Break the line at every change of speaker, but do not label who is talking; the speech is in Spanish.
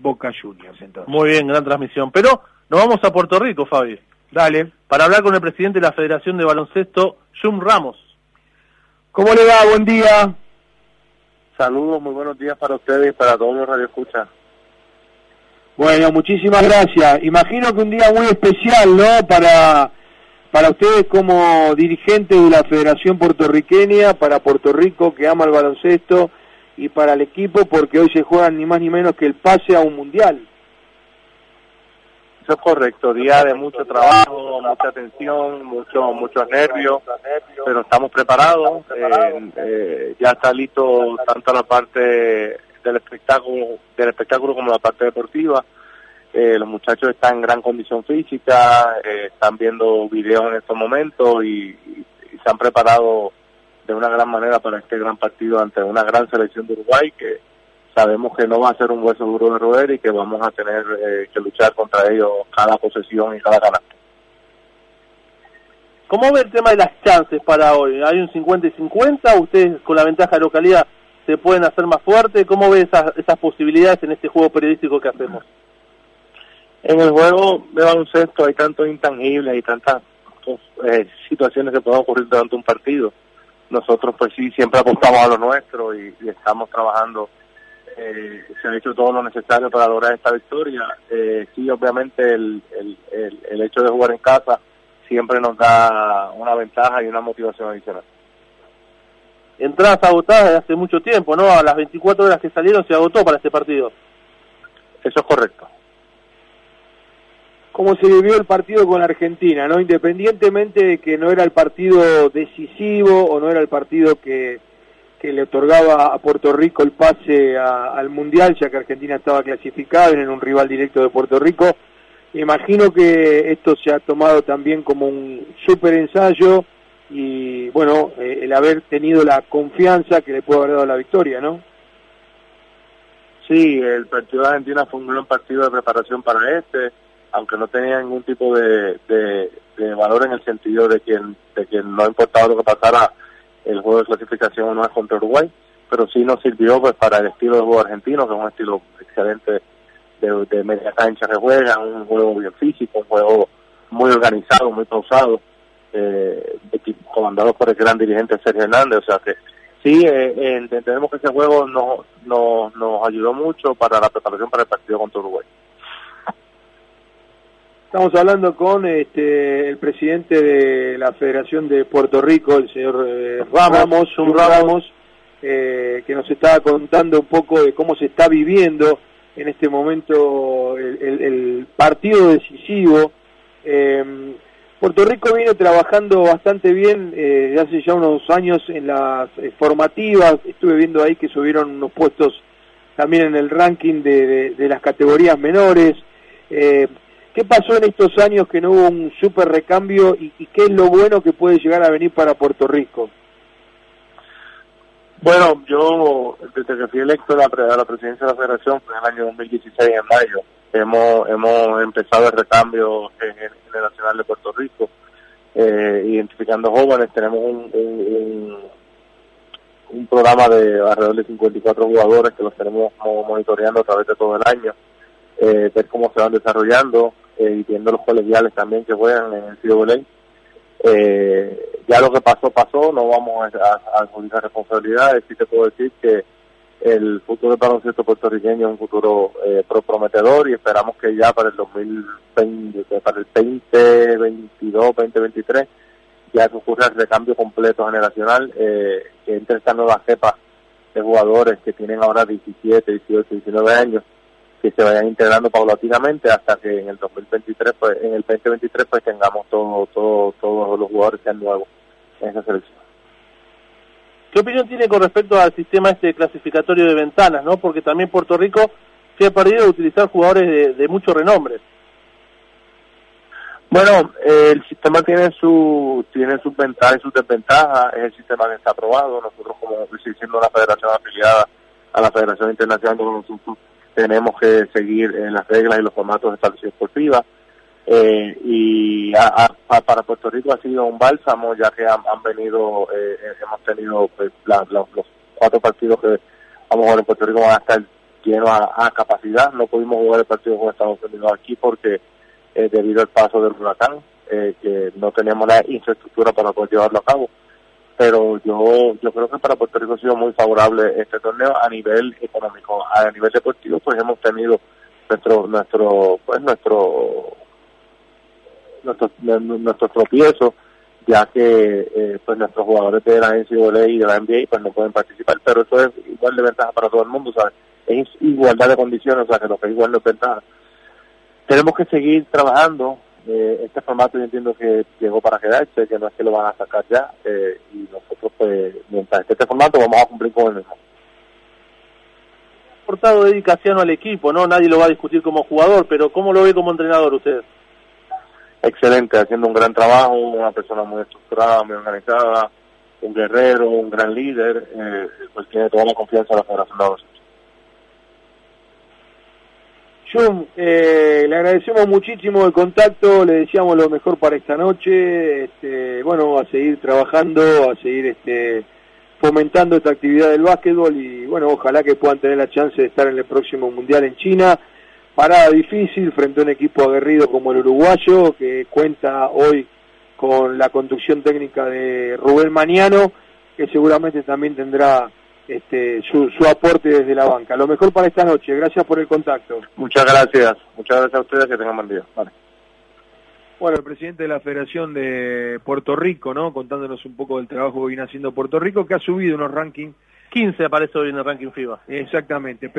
Boca Juniors. Entonces.
Muy bien, gran transmisión. Pero nos vamos a Puerto Rico, Fabi.
Dale.
Para hablar con el presidente de la Federación de Baloncesto, Jum Ramos.
¿Cómo le va? Buen día.
Saludos, muy buenos días para ustedes y para todos los radioescuchas.
Bueno, muchísimas gracias. Imagino que un día muy especial, ¿no? Para, para ustedes como dirigentes de la Federación Puertorriqueña, para Puerto Rico que ama el baloncesto y para el equipo porque hoy se juegan ni más ni menos que el pase a un mundial.
Eso es correcto, día de mucho trabajo, mucha atención, mucho, muchos nervios, pero estamos preparados, eh, eh, ya está listo tanto la parte del espectáculo, del espectáculo como la parte deportiva. Eh, los muchachos están en gran condición física, están viendo videos en estos momentos y, se han preparado de una gran manera para este gran partido ante una gran selección de Uruguay que sabemos que no va a ser un hueso duro de roer y que vamos a tener eh, que luchar contra ellos cada posesión y cada canasta.
¿Cómo ve el tema de las chances para hoy? ¿Hay un 50 y 50? ¿Ustedes con la ventaja de localidad se pueden hacer más fuerte? ¿Cómo ve esas, esas posibilidades en este juego periodístico que hacemos?
En el juego de baloncesto hay tantos intangibles y tantas eh, situaciones que pueden ocurrir durante un partido. Nosotros pues sí, siempre apostamos a lo nuestro y estamos trabajando eh, se ha hecho todo lo necesario para lograr esta victoria. Eh, sí, obviamente el, el, el, hecho de jugar en casa siempre nos da una ventaja y una motivación adicional.
Entradas agotadas desde hace mucho tiempo, ¿no? A las 24 horas que salieron se agotó para este partido.
Eso es correcto.
¿Cómo se vivió el partido con Argentina, no? Independientemente de que no era el partido decisivo o no era el partido que que le otorgaba a Puerto Rico el pase al Mundial, ya que Argentina estaba clasificada, en un rival directo de Puerto Rico. Imagino que esto se ha tomado también como un super ensayo y, bueno, eh, el haber tenido la confianza que le puede haber dado la victoria, ¿no?
Sí, el partido de Argentina fue un gran partido de preparación para este, aunque no tenía ningún tipo de, de, valor en el sentido de que, de que no importaba lo que pasara el juego de clasificación no es contra Uruguay, pero sí nos sirvió pues para el estilo de juego argentino, que es un estilo excelente de, media cancha que juega, un juego bien físico, un juego muy organizado, muy pausado, eh, comandado por el gran dirigente Sergio Hernández, o sea que sí, eh, entendemos que ese juego nos, nos, nos ayudó mucho para la preparación para el partido contra Uruguay.
Estamos hablando con este, el presidente de la Federación de Puerto Rico, el señor eh, Ramos, un Ramos, eh, que nos está contando un poco de cómo se está viviendo en este momento el, partido decisivo. Em, Puerto Rico viene trabajando bastante bien eh, hace ya unos años en las eh, formativas. Estuve viendo ahí que subieron unos puestos también en el ranking de, de las categorías menores. Eh, ¿Qué pasó en estos años que no hubo un super recambio y, qué es lo bueno que puede llegar a venir para Puerto Rico?
Bueno, yo desde que fui electo a la, presidencia de la federación fue en el año 2016, en mayo, hemos, hemos empezado el recambio generacional de Puerto Rico, eh, identificando jóvenes, tenemos un, programa de alrededor de 54 jugadores que los tenemos monitoreando a través de todo el año eh, ver cómo se van desarrollando eh, y viendo los colegiales también que juegan en el CWA. Eh, ya lo que pasó, pasó, no vamos a, a responsabilidades, sí te puedo decir que el futuro del baloncesto puertorriqueño es un futuro eh, prometedor y esperamos que ya para el 2020, para el 2022, 2023, ya que ocurra el recambio completo generacional, eh, que entre esta nueva cepa de jugadores que tienen ahora 17, 18, 19 años, que se vayan integrando paulatinamente hasta que en el 2023 pues en el 2023 pues tengamos todo, todo todos los jugadores sean nuevos en esa selección
¿Qué opinión tiene con respecto al sistema este clasificatorio de ventanas, no? Porque también Puerto Rico se ha perdido de utilizar jugadores de, de mucho renombre.
Bueno, eh, el sistema tiene su tiene sus ventajas y sus desventajas. Es el sistema que está aprobado. Nosotros, como siendo una federación afiliada a la Federación Internacional de Baloncesto tenemos que seguir en las reglas y los formatos establecidos por FIBA. Eh, y para Puerto Rico ha sido un bálsamo, ya que han, venido, eh, hemos tenido pues, los cuatro partidos que vamos a ver en Puerto Rico van a estar lleno a, capacidad. No pudimos jugar el partido con Estados Unidos aquí porque eh, debido al paso del huracán, eh, que no teníamos la infraestructura para poder llevarlo a cabo. Pero yo yo creo que para Puerto Rico ha sido muy favorable este torneo a nivel económico. A nivel deportivo, pues hemos tenido nuestro nuestro pues nuestro nuestro, nuestro tropiezo ya que eh, pues nuestros jugadores de la NCAA y de la NBA pues no pueden participar, pero eso es igual de ventaja para todo el mundo, ¿sabes? Es igualdad de condiciones, o sea, que lo que es igual no es ventaja. Tenemos que seguir trabajando, eh, este formato yo entiendo que llegó para quedarse, que no es que lo van a sacar ya, eh, y nosotros pues mientras esté este formato vamos a cumplir con el mismo.
Portado dedicación al equipo, ¿no? Nadie lo va a discutir como jugador, pero ¿cómo lo ve como entrenador usted?
excelente, haciendo un gran trabajo, una persona muy estructurada, muy organizada, un guerrero, un gran líder, eh, pues tiene toda la confianza de la Federación de
Jun, eh, le agradecemos muchísimo el contacto, le deseamos lo mejor para esta noche, este, bueno, a seguir trabajando, a seguir este, fomentando esta actividad del básquetbol y bueno, ojalá que puedan tener la chance de estar en el próximo Mundial en China. Parada difícil frente a un equipo aguerrido como el uruguayo, que cuenta hoy con la conducción técnica de Rubén Maniano, que seguramente también tendrá este, su, su aporte desde la banca. Lo mejor para esta noche. Gracias por el contacto.
Muchas gracias. Muchas gracias a ustedes. Que tengan buen día.
Bueno, el presidente de la Federación de Puerto Rico, ¿no? Contándonos un poco del trabajo que viene haciendo Puerto Rico, que ha subido unos rankings.
15 aparece hoy en el ranking FIBA.
Exactamente. Pero